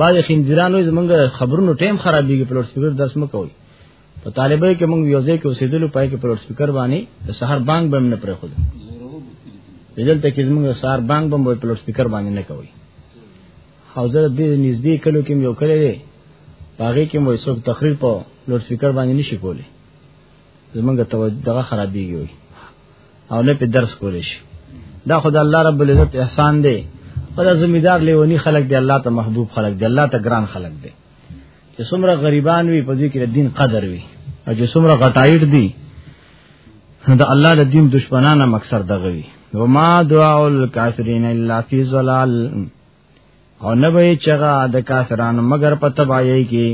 بعض خندرانو زمونږ خبرونو ټیم خرابېږي په لوډ سپیکر درس مو کوي په طالبای کې مونږ یو ځای کې اوسېدلو پای کې په لوډ سپیکر باندې د سحر بانګ بم نه پرې خو دل ته کې زمونږ سحر بانګ بم په لوډ سپیکر باندې نه کوي حوزه دې نږدې کلو کې یو کړی دی هغه کې مو څوک تقریر په لوډ سپیکر باندې نشي کولی زمونږ توجه دغه خرابېږي وي او نه په درس کول شي دا خدای الله رب العزت احسان دی پر زمیدار لیونی خلق دی الله ته محبوب خلق دی الله ته ګران خلق دی چې څومره غریبان وي په دې کې دین قدر وي او چې څومره غټایټ دي دا الله د دین دشمنانه مقصد دغه وي وما دعاء الکافرین الا فی ظلال او نه به چغه د کافرانو مگر په تباہی کې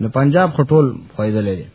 نو پنجاب خټول خویدلې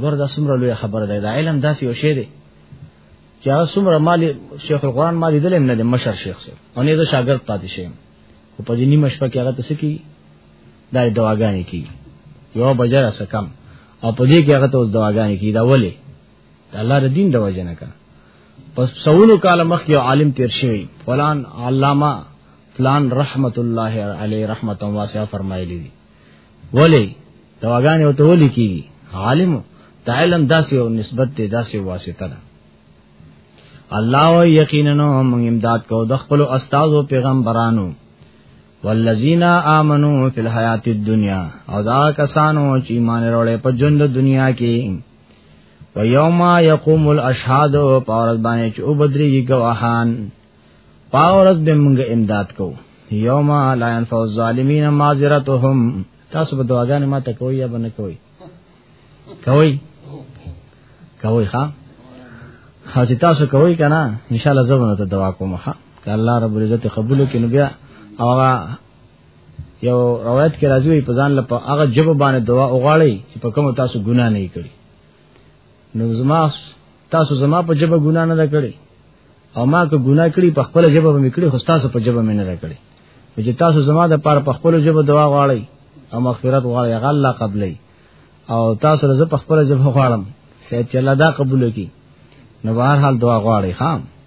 ګور دا څومره لوی خبره ده دا علم داسې یو شی دی چې هغه څومره مال شیخ القرآن مال دې نه دی مشر شیخ سره او نه زه شاګرد پاتې شم او په دې نیمه شپه کې هغه تاسو کی دا دواګانې کی یو بجره سکم او په دې کې هغه ته دواګانې کی دا ولې الله د دین د وجه نه کړ پس سونو کال مخ یو عالم تیر شوی فلان علامه فلان رحمت الله علی رحمت واسعه فرمایلی دي ولی دواګانې وته ولی کیږي عالم د علم داسې او نسبت دی داسې واسطه ده الله او یقینا موږ امداد کو د خپل استاد او پیغمبرانو والذین آمنو فی الحیات الدنیا او دا کسانو چې ایمان وروړي په ژوند دنیا کې و یوم یقوم الاشهاد او پاورز باندې چې او بدري گواهان پاورز به موږ امداد کو یوم لا ينفع الظالمین معذرتهم تاسو به دعاګانې ما ته کوی یا بنه کوی کوی کوی ها حاجی تاسو کوی کنه ان شاء الله زبر ته دعا کوم ها ک الله رب العزت قبول کړي نو بیا او یو روایت کې راځي وي په ځان لپه هغه جواب باندې دعا وغواړي چې په کوم تاسو ګناه نه کړی نو زما تاسو زما په جبه ګناه نه کړی او ما که ګناه کړی په خپل جبه مې کړی خو تاسو په جبه مې نه کړی چې تاسو زما د پاره په خپل جبه دعا غواړئ او مغفرت غواړئ هغه الله قبلې او تاسو رزه په خپل جبه غواړم شاید چې الله دا قبول کړي نو بهر حال دعا غواړي خام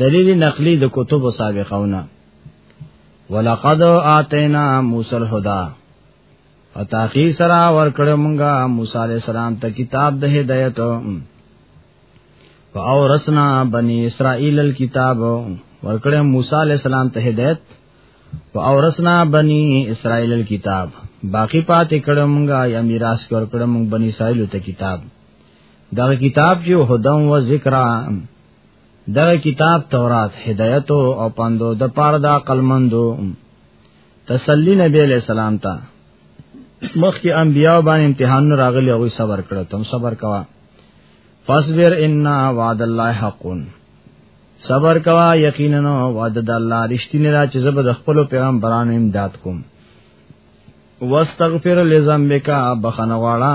دلیل نقلی د کتب سابقونه ولقد آتینا موسی الهدى او تاخی سرا ور کړو مونږه موسی علی السلام ته کتاب د هدایت او اورسنا بنی اسرائیل الكتاب ور کړو موسی علی السلام ته هدایت او اورسنا بنی اسرائیل الكتاب باقی پاتې کړو مونږه یا میراث ور کړو مونږ بنی اسرائیل ته کتاب دا کتاب جو هدن و ذکرہ دا کتاب تورات هدایت او پندو د پاره دا قلمندو تسلی نبی علیہ السلام ته مخکې انبیاء باندې امتحان راغلی او صبر کړو تم صبر کوا فاصبر ان وعد الله حق صبر کوا یقینا وعد الله رښتینی را چې زبر خپل پیغمبرانو امداد کوم واستغفر لذنبک بخنه واړه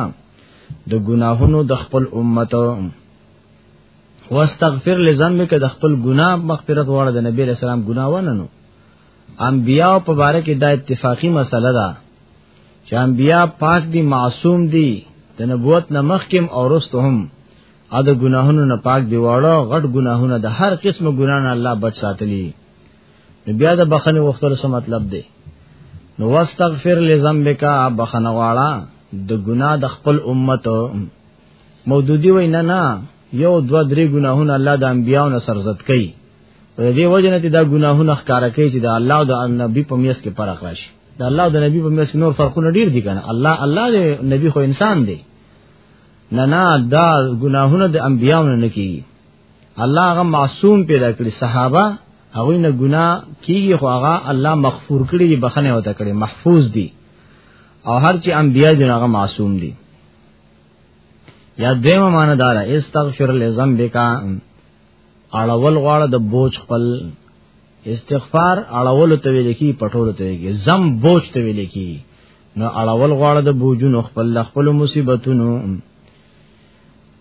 د ګناهونو د خپل امت واستغفر لذنبک د خپل ګناه مغفرت واړه د نبی رسول الله ګناه وننو انبیاء په باره کې دا اتفاقی مسله ده چې انبیاء پاک دي معصوم دي د نبوت نه مخکم او رستو هم ا د ګناهونو نه پاک دی واړه غټ ګناهونه د هر قسم ګنا نه الله بچ ساتلی نو بیا د بخنه وختلو څه مطلب دی نو واستغفر لذنبک بخنه واړه د ګناه د خپل امت مودودی وای نه نه یو دو درې ګناهونه الله د انبیانو نه سرزت کوي په دې وجه نه دا ګناهونه ښکارا کوي چې د الله او د نبی په میس کې فرق راشي د الله او د نبی په میس کې نور فرقونه ډیر دي کنه الله الله د نبی خو انسان دی نه نه دا ګناهونه د انبیانو نه کیږي الله هغه معصوم پیدا کړی صحابه هغه نه ګنا کیږي خو هغه الله مغفور کړی دی بخنه وته کړی محفوظ دی او هر چې انبیا دي هغه معصوم دي یا دیمه معنی دار استغفر لذنبک اړول غواړه د بوج خپل استغفار اړول ته ویل کی پټول ته ویل کی زم بوج ته ویل کی نو اړول غواړه د بوجونو خپل خپل مصیبتونو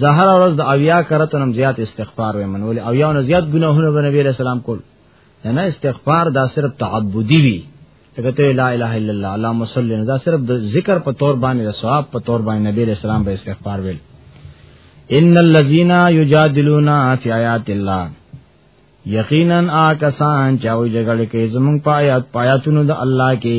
زه هر ورځ د اویا کرته نم زیات استغفار ویم نو او یو نه زیات ګناهونه به نبی رسول الله کول نه استغفار دا صرف تعبدی وی لکه ته لا اله الا الله اللهم صل علی دا صرف د ذکر په تور باندې د ثواب په تور باندې نبی رسول الله به استغفار ویل ان الذين يجادلون في آيات الله یقینا آکسان چاوی جګړه کې زمونږ پایات پایاتونو د الله کې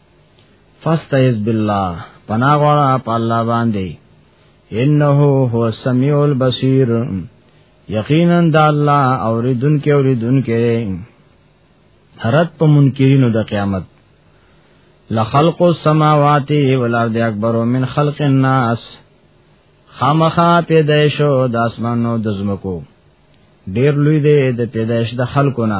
فاستعذ بالله پناه غواړه په الله باندې انه هو السميع البصير یقینا د الله اوریدونکو اوریدونکو حرت په منکرینو د قیامت لخلق السماوات والارض اکبر من خلق الناس خامخا پیدایشو د اسمانو د زمکو ډیر لوی دی د پیدایش د خلقونه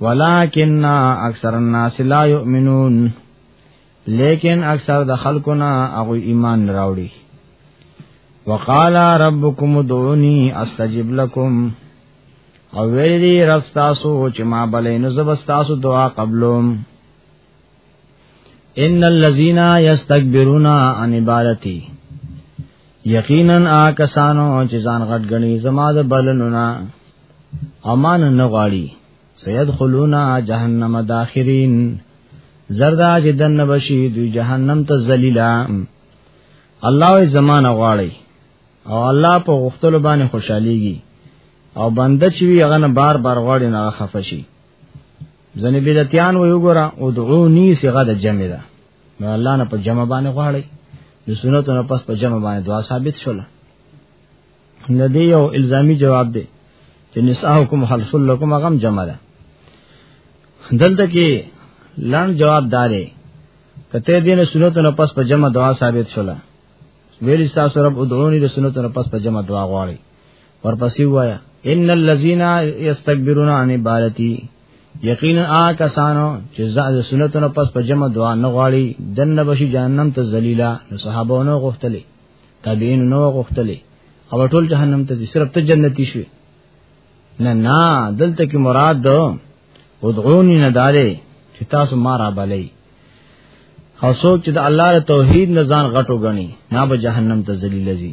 ولکن اکثر الناس لا یؤمنون لیکن اکثر د خلکو نه هغه ایمان راوړي وقال ربكم ادعوني استجب لكم او ویلی رب تاسو چې ما بلې نو زب تاسو دعا قبلوم ان الذين يستكبرون عن عبادتي یقینا آکسانو چې ځان غټ غني زما د بلنونا امان نه غواړي سيدخلونا جهنم داخرين زردا چې دن بشي دوی جهنم ته ذلیلا الله یې زمانہ غواړي او الله په غختلو باندې خوشاليږي او بنده چې وی هغه نه بار بار غواړي نه خفشي ځنې بدعتيان وي وګوره او دعوني صيغه د جمع ده نو الله نه په جمع باندې غواړي د سنتو نه پس په جمع باندې دعا ثابت شول نه دی یو الزامي جواب دی چې نساءکم حلف لكم غم جمع ده دلته کې لړ جواب داري کته دین سنتو نه پس په جمع دعا ثابت شول ویل تاسو رب ادعوني د سنتو نه پس په جمع دعا غواړي ورپسې وایا ان الذين يستكبرون عن عبادتي یقینا آ کسانو چې زاد سنتونو پس په جمع دعا نه غواړي دنه بشي جهنم ته ذلیلا نو صحابهونو غوښتلې تابعین نو غوښتلې او ټول جهنم ته صرف ته جنتی شوي نه نه دلته کې مراد دو ودعونی نه دارې چې تاسو ما را بلې او څوک چې د الله توحید نه ځان غټو غني نه به جهنم ته ذلیل زی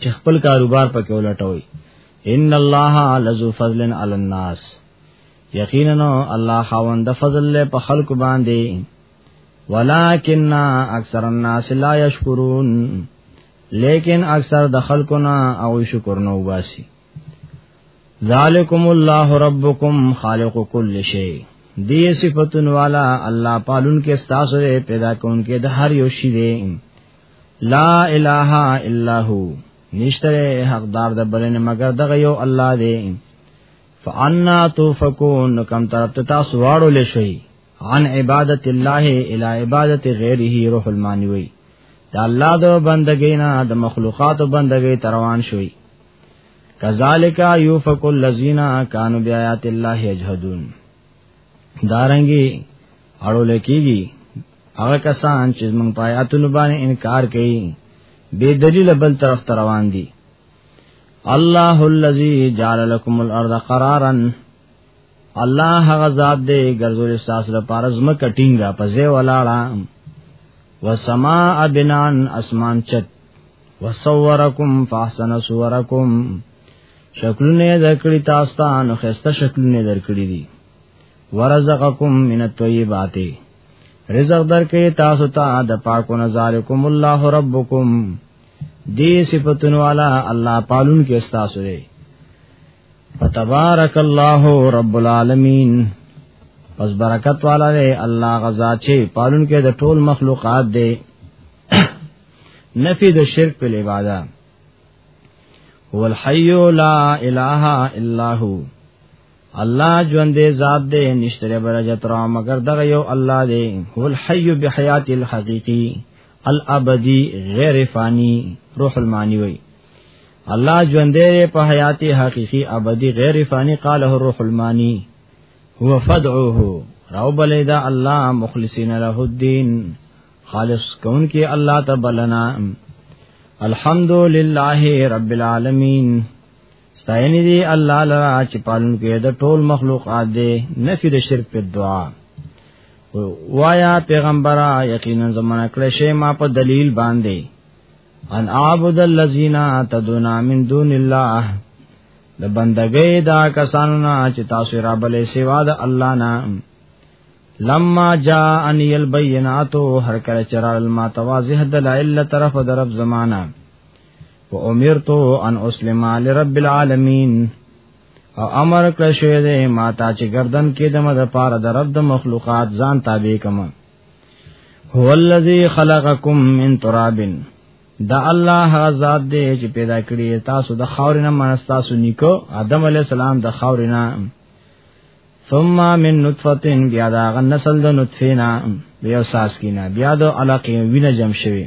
چې خپل کاروبار پکې ولټوي ان الله لذو فضل علی الناس یقینا الله خاوند فضل له په خلق باندې ولکن اکثر الناس لا یشکرون لیکن اکثر د خلکو نه او شکر نه وباسي ذالکم الله ربکم خالق کل شی دی صفاتن والا الله پالون کې استاسو پیدا کون کې د هر یو شی دی لا اله الا هو نشته حقدار د بلنه مگر دغه یو الله دی فانا توفکون کم طرف ته تاسو واړو لشي عن عبادت الله الى عبادت غیره روح المانوي دا الله د بندګۍ نه د مخلوقات بندګۍ تروان شوي کذالک یوفق الذین کانوا بیاات الله یجحدون دارنګي اړو لکېږي هغه کسان چې موږ پایاتونو باندې انکار کوي بے دلیل بل طرف ته روان دي الله الذي جعل لكم الارض قرارا الله هغه ذات دې ګرځول تاسو لپاره زما کټینګه پځه ولاړه وسما بنان اسمان چت وصورکم فاحسن صورکم شکلونه ذکر تاسو ته نو خسته شکلونه درکړي دي ورزقکم من الطیبات رزق درکې تاسو ته د پاکو نزالکم الله ربکم دې صفاتونو والا الله پالون کې تاسو دی فتبارک الله رب العالمین پس برکت والا دی الله غزا چې پالون کې د ټول مخلوقات دی نفی د شرک په عبادت هو الحي لا اله الا هو الله ژوند دې ذات دې نشتره برجت را مگر دغه یو الله دې هو الحي بحیات الحقیقی الابدی غیر فانی روح المانی وی الله ژوند دې په حیات حقیقی ابدی غیر فانی قاله روح المانی هو فدعوه راو بلې دا الله مخلصین له الدین خالص کون کې الله تبلنا الحمدلله رب العالمین ستاینه دی الله لرا چې پالون کې د ټول مخلوقات دی نفي د شرک په دعا وایا پیغمبره یقینا زمانہ کړه شی ما په دلیل باندې ان اعبد الذین تدعون من دون الله د بندګۍ دا کسانو نه چې تاسو را بلې سیوا د الله نه لما جاء ان البینات هر کله چرال ما تواضح دلائل طرف درب زمانہ و امرتو ان اسلم لرب العالمین او امر کړ شوی دی ما ته چې گردن کې د مد پاره د رب د مخلوقات ځان تابع کم هو الذی خلقکم من تراب دا الله ذات دی چې پیدا کړی تاسو د خاورې نه منځ تاسو نیکو آدم علی السلام د خاورې نه ثم من نطفه بیا دا غ نسل د نطفه نه بیا ساس کینا بیا د علاقه وینه جمع شوی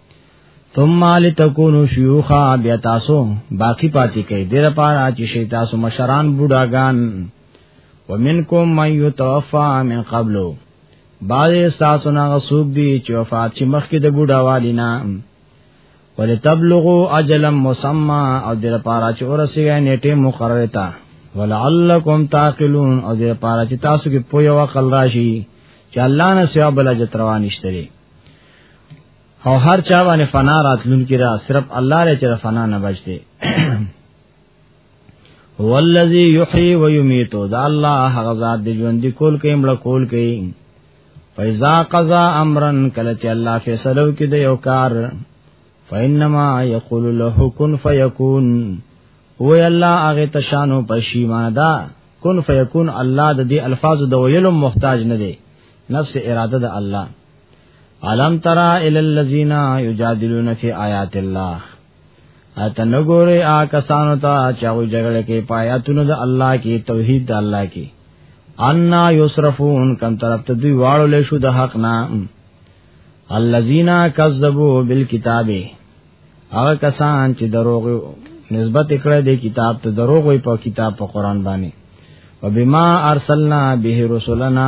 ثم لتكونوا شيوخا بیا تاسو باقی پاتې کې د لپاره چې شي تاسو مشران بوډاګان ومنکم من يتوفى من قبل بعض تاسو نه غصوب دي چې وفات چې مخکې د بوډاوالي نه ولتبلغوا اجلا مسمى او د لپاره چې ورسیږي نیټه مقرره تا ولعلکم تعقلون او د لپاره چې تاسو کې پوهه او عقل راشي چې الله نه سیاب بل اجر روان نشته او هر چا باندې فنا راتلون کې دا صرف الله لري چې فنا نه بچي هو الذی یحیی و یمیت دا الله هغه ذات دی ژوند کول کې مړ کول کې فیزا قضا امرن کله چې الله فیصلو کې د یو کار فینما یقول له کن فیکون او الله هغه تشانو پښیمانه دا کن فیکون الله د دې الفاظ د ویلو محتاج نه دی نفس اراده د الله علم ترا ال الذین یجادلون فی آیات الله اته نګوره آ کسانو ته چې هغه جګړه کې پایاتونو د الله کې توحید د الله کې ان یصرفون کم طرف ته دوی واړو له شو د حق نه الذین کذبوا بالکتاب هغه کسان چې دروغ نسبت کړه د کتاب ته دروغ وي په کتاب په قران باندې وبما ارسلنا به رسولنا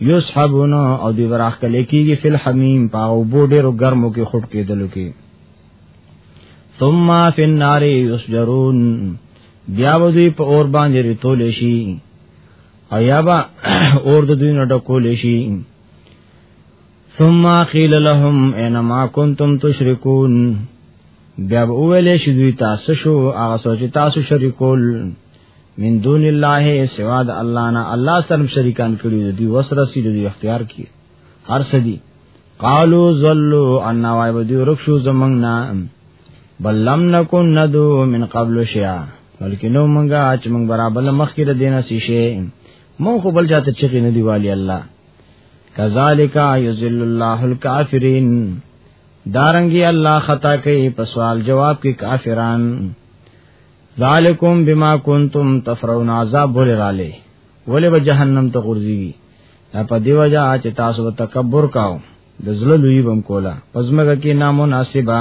یسحبون او دی براخ کله کیږي فل حمیم پاو بو ډیرو ګرمو کې خټ کېدلو کې ثم فی النار یسجرون بیا و دوی په اور باندې رتول شي او یا با اور د دوی نه ډکول شي ثم قیل لهم انما کنتم تشرکون بیا ویل شي دوی تاسو شو هغه سوچ تاسو شریکول من دون الله سوا د الله نه الله سره شریکان کړی دی وسره سید دی اختیار کی هر سدی قالو زلو ان وای ودی رخصو زمنګنا بل لم نکن ندو من قبل شیا بلکې نو مونږه چې مونږ برابر مخکې د دینه سی شي مون خو بل چاته چغې نه دی والی الله کذالک یذل الله الکافرین دارنګي الله خطا کوي په سوال جواب کې کافران ذالکم بما کنتم تفرون عذاب ولراله ولې به جهنم ته غورځي دا په دی وجہ چې تاسو تکبر کاو د زړه لوی بم کولا پزماګه کې نامناسبه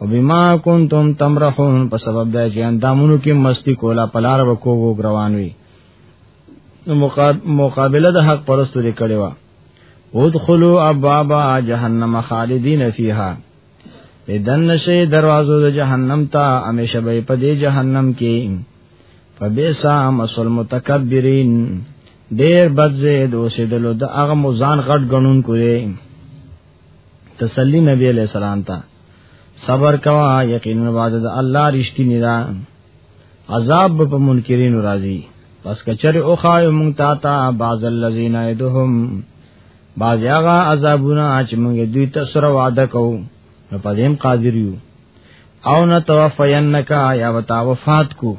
او بما کنتم تمرحون په سبب د چې اندامونو کې مستی کولا پلار وکو وو روان وي نو مقابله د حق پرستو لري کړي وا ودخلوا ابواب جهنم خالدین فیها دن نشي دروازو د جهنم ته همیشه به په دې جهنم کې فبئسا مسل متکبرین ډیر بد زید اوسېدلو د هغه مزان غټ غنون کوي تسلی نبی علیہ السلام ته صبر کوا یقینا وعده د الله رښتینی ده عذاب په منکرین راضی پس کچره او خای مونږ تا تا بعض الذین یدهم باز هغه عذابونه چې موږ دوی ته سره وعده کوو نو په دې قادر یو او نه توفینک یا وتا وفات کو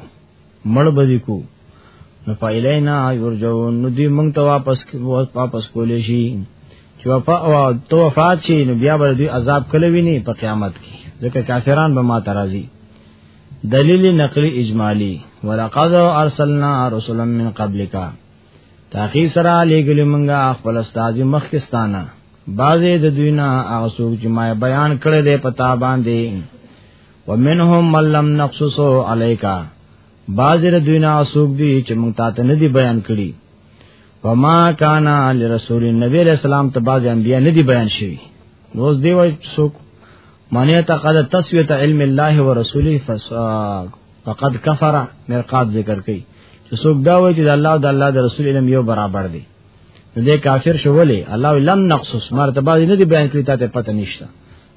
مړ بدی کو نو پایلینا یرجون نو دی موږ ته واپس واپس کولې شي چې وفا او تو وفات شي نو بیا به دوی عذاب کله ویني په قیامت کې ځکه کافران به ما ترازی دلیل نقلی اجمالی ولقد ارسلنا رسلا من قبلک تاخی سره لګل منګه خپل استاد مخکستانه بعضې د دوی نه هغه څوک چې ما بیان کړی دی په تا باندې ومنهم من لم نقصصو علیکا بعضې د دوی نه هغه څوک دي چې موږ تا ته نه دی بیان کړي وما کانا لرسول النبی علیہ السلام ته بعضې انبیا نه دی بیان شوي نو اوس دی وای څوک معنی ته قد تسویت علم الله ورسوله فقد کفر مرقات ذکر کړي چې څوک دا وای چې د الله او د الله د رسول علم یو برابر دی نو دې کافر شو ولې الله لم نقصص مرتبه دې نه دی بیان کړی ته پته نشته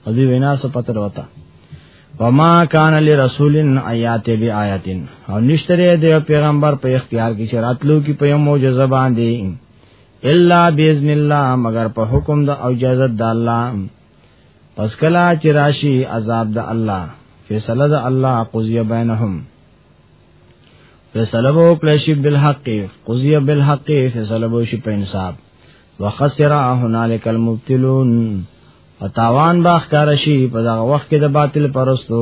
او دې وینا څه پته وتا وما کان لرسول آیات بی آیاتن او نشتره دې پیغمبر په اختیار کې شراتلو کې په یو معجزه باندې الا باذن الله مگر په حکم د او اجازه د الله پس کلا چې راشي عذاب د الله فیصله د الله قضیه بینهم فیصله وو کلشی بالحق قضیه بالحق فیصله وو شي په انصاف وخسر هنالک المبتلون فتاوان باخ کارشی په دغه وخت کې د باطل پرستو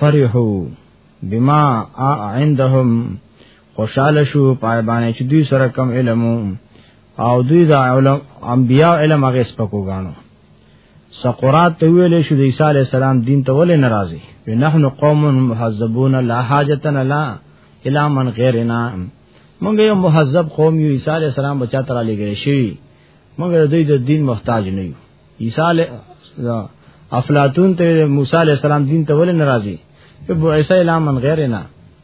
فرحو بما عندهم خوشاله شو پای باندې چې دوی سره کم علم او دوی دا علم انبیا علم هغه سپکو غاڼو سقرات ته ویل شو د عیسی علی السلام دین ته ولې ناراضي ونحن قوم محذبون لا حاجتنا لا الا من غیرنا مونږ یو محذب قوم یو عیسی علی السلام بچا تر علی ګری شي مونږ د دوی د دین محتاج نه یو عیسی علیہ افلاطون ته موسی علیہ السلام دین ته ول ناراضي ابو عیسی الا من غیرنا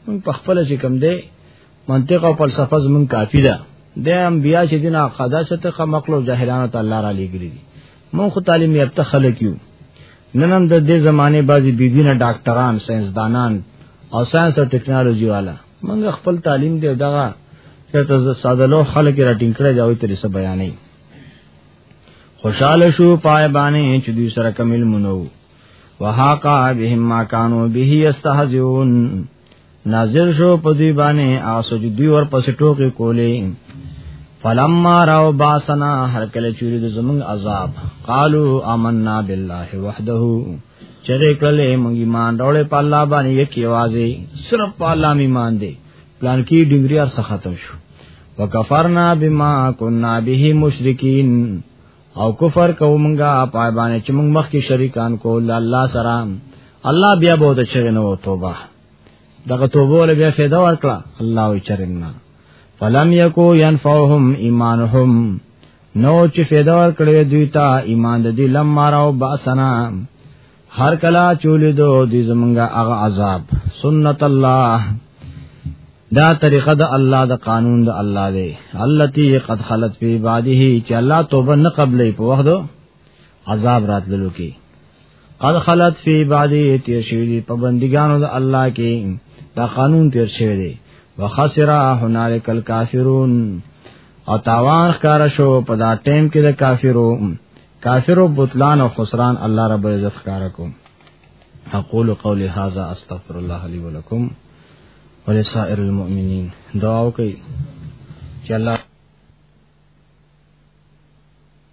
من په خپل چې کم دی منطق او فلسفه زمون کافی ده د انبیا چې دین عقاده شته خ مقلو جاهلانو ته الله را لګی دي مون خو تعلیم یافته خلک یو ننم د دې زمانه بازي بیبینه ډاکټران ساينسدانان او ساينس او ټکنالوژي والا موږ خپل تعلیم دی دغه چې ته ساده لو خلک را ټینګ کړی دا وي ترې څه بیانې خوشاله شو پای باندې چې دوی سره کمل منو وهاقا بهم ما كانوا به يستهزئون نازل شو په دوی باندې آسو چې دوی ور پسې ټوکې کولې فلما راو باسنا هر کله چوری د زمون عذاب قالو آمنا بالله وحده چې دې کړلې مونږ ایمان راوړې په الله باندې یکی आवाजې صرف په الله ایمان دې پلان کې ډنګري ار څه ختم شو وکفرنا بما كنا به مشرکین او کفر کومګه پای باندې چې مونږ مخکې شریکان کول الله سره الله بیا به ته چغې نو توبه دغه توبه ول بیا فایده ورکړه الله وی چرنا فلم یکو ينفعهم ایمانهم نو چې فیدا ور کړې دوی ته ایمان د دې لمر او باسنا هر کلا چولې دو دې زمونږه هغه عذاب سنت الله دا طریقه د الله د قانون د الله دی التي قد خلت فی بعده چې الله توبه نه قبلې په وخت عذاب راتللو کې قد خلت فی بعدی تیر شوی دی په بندګانو د الله کې دا قانون تیر شوی دی وخسر هنالک الکافرون او تاوان ښکار شو په دا ټیم کې د کافرو کافرو بطلان او خسران الله رب العزت ښکار کوم اقول قولی هذا استغفر الله لي ولكم ولسائر المؤمنین دعا وکي چې الله